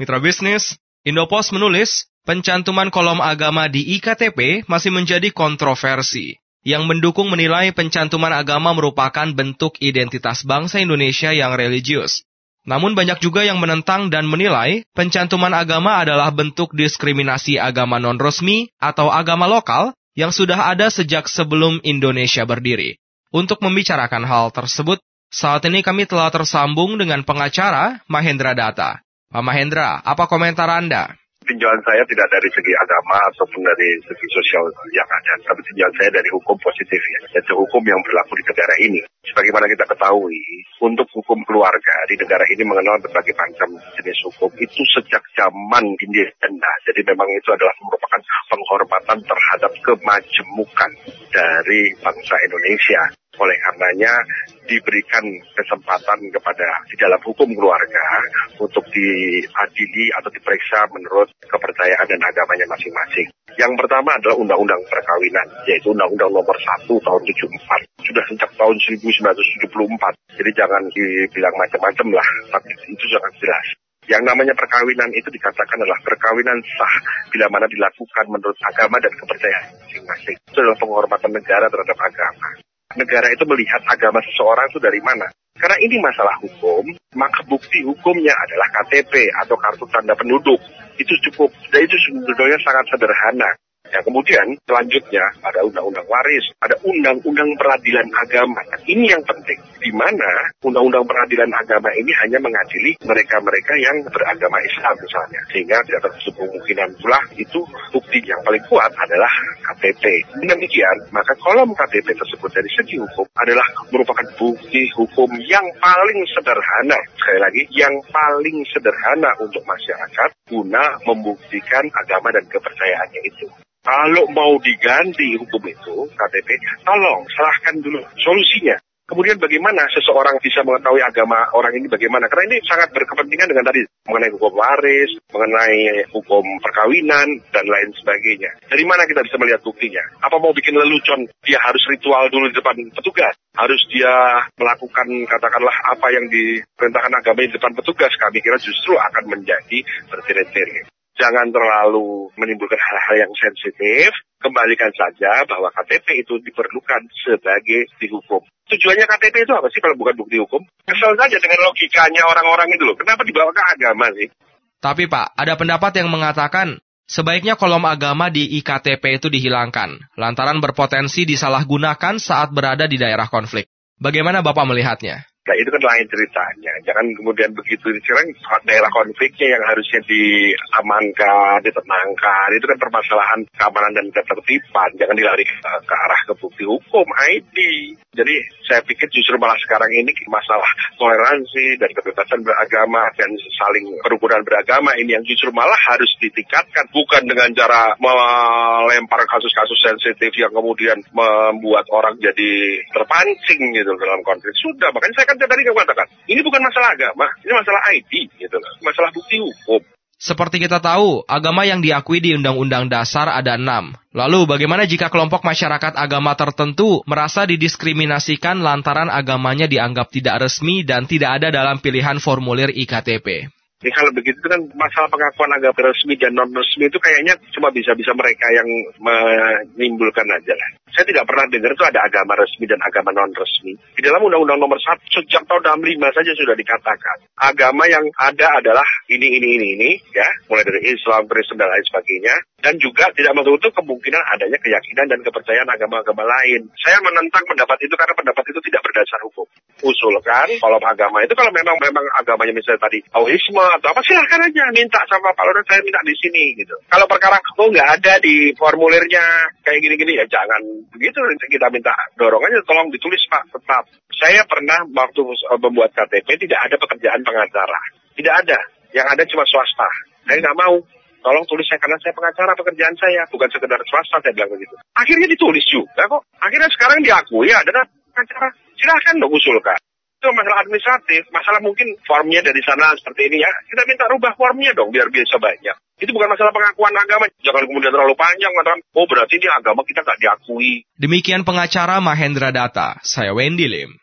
Mitra bisnis, Indopos menulis, pencantuman kolom agama di IKTP masih menjadi kontroversi. Yang mendukung menilai pencantuman agama merupakan bentuk identitas bangsa Indonesia yang religius. Namun banyak juga yang menentang dan menilai pencantuman agama adalah bentuk diskriminasi agama non-resmi atau agama lokal yang sudah ada sejak sebelum Indonesia berdiri. Untuk membicarakan hal tersebut, saat ini kami telah tersambung dengan pengacara Mahendra Data. Pak Mahendra, apa komentar Anda? tinjauan saya tidak dari segi agama ataupun dari segi sosial yang ada, tapi tinjauan saya dari hukum positif ya, yaitu hukum yang berlaku di negara ini. Sebagaimana kita ketahui, untuk hukum keluarga di negara ini mengenal berbagai macam jenis hukum itu sejak zaman India. Jadi memang itu adalah merupakan penghormatan terhadap kemajemukan dari bangsa Indonesia. Oleh karenanya diberikan kesempatan kepada di dalam hukum keluarga untuk diadili atau diperiksa menurut kepercayaan dan agamanya masing-masing. Yang pertama adalah undang-undang perkawinan, yaitu undang-undang nomor 1 tahun 74. Sudah sejak tahun 1974. Jadi jangan dibilang macam-macam lah, tapi itu sangat jelas. Yang namanya perkawinan itu dikatakan adalah perkawinan sah bila mana dilakukan menurut agama dan kepercayaan masing-masing. Itu adalah penghormatan negara terhadap agama negara itu melihat agama seseorang itu dari mana. Karena ini masalah hukum, maka bukti hukumnya adalah KTP atau kartu tanda penduduk. Itu cukup, dan itu sebetulnya sangat sederhana. Ya, kemudian selanjutnya ada undang-undang waris, ada undang-undang peradilan agama. Nah, ini yang penting, di mana undang-undang peradilan agama ini hanya mengadili mereka-mereka yang beragama Islam misalnya. Sehingga tidak tertutup kemungkinan pula itu bukti yang paling kuat adalah KTP. Dengan demikian, maka kolom KTP tersebut dari segi hukum adalah merupakan bukti hukum yang paling sederhana. Sekali lagi, yang paling sederhana untuk masyarakat guna membuktikan agama dan kepercayaannya itu. Kalau mau diganti hukum itu, KTP, tolong serahkan dulu solusinya. Kemudian bagaimana seseorang bisa mengetahui agama orang ini bagaimana? Karena ini sangat berkepentingan dengan tadi mengenai hukum waris, mengenai hukum perkawinan, dan lain sebagainya. Dari mana kita bisa melihat buktinya? Apa mau bikin lelucon? Dia harus ritual dulu di depan petugas. Harus dia melakukan katakanlah apa yang diperintahkan agama di depan petugas. Kami kira justru akan menjadi bertele-tele jangan terlalu menimbulkan hal-hal yang sensitif. Kembalikan saja bahwa KTP itu diperlukan sebagai bukti hukum. Tujuannya KTP itu apa sih kalau bukan bukti hukum? Kesel saja dengan logikanya orang-orang itu loh. Kenapa dibawa ke agama sih? Tapi Pak, ada pendapat yang mengatakan sebaiknya kolom agama di IKTP itu dihilangkan, lantaran berpotensi disalahgunakan saat berada di daerah konflik. Bagaimana Bapak melihatnya? Nah itu kan lain ceritanya. Jangan kemudian begitu sekarang daerah konfliknya yang harusnya diamankan, ditenangkan. Itu kan permasalahan keamanan dan ketertiban. Jangan dilari ke, ke arah ke bukti hukum, ID. Jadi saya pikir justru malah sekarang ini masalah toleransi dan kebebasan beragama dan saling kerukunan beragama ini yang justru malah harus ditingkatkan. Bukan dengan cara melempar kasus-kasus sensitif yang kemudian membuat orang jadi terpancing gitu dalam konflik. Sudah, makanya saya kan tadi katakan, ini bukan masalah agama, ini masalah ID, gitu masalah bukti hukum. Seperti kita tahu, agama yang diakui di Undang-Undang Dasar ada enam. Lalu, bagaimana jika kelompok masyarakat agama tertentu merasa didiskriminasikan lantaran agamanya dianggap tidak resmi dan tidak ada dalam pilihan formulir IKTP? Ini kalau begitu kan masalah pengakuan agama resmi dan non resmi itu kayaknya cuma bisa-bisa mereka yang menimbulkan aja lah. Saya tidak pernah dengar itu ada agama resmi dan agama non resmi. Di dalam Undang-Undang Nomor 1 sejak tahun 65 saja sudah dikatakan agama yang ada adalah ini ini ini ini ya, mulai dari Islam, Kristen dan lain sebagainya dan juga tidak menutup kemungkinan adanya keyakinan dan kepercayaan agama-agama lain. Saya menentang pendapat itu karena pendapat itu tidak. Usulkan kalau agama itu kalau memang memang agamanya misalnya tadi Taoisme atau apa silahkan aja minta sama Pak Lurah saya minta di sini gitu. Kalau perkara oh nggak ada di formulirnya kayak gini-gini ya jangan begitu kita minta dorong aja tolong ditulis Pak tetap. Saya pernah waktu membuat KTP tidak ada pekerjaan pengacara. Tidak ada. Yang ada cuma swasta. Saya nggak mau tolong tulis saya karena saya pengacara pekerjaan saya bukan sekedar swasta saya bilang begitu akhirnya ditulis juga kok akhirnya sekarang diakui ya ada pengacara silahkan dong usulkan itu masalah administratif, masalah mungkin formnya dari sana seperti ini ya, kita minta rubah formnya dong biar bisa banyak. Itu bukan masalah pengakuan agama, jangan kemudian terlalu panjang mengatakan, oh berarti ini agama kita nggak diakui. Demikian pengacara Mahendra Data, saya Wendy Lim.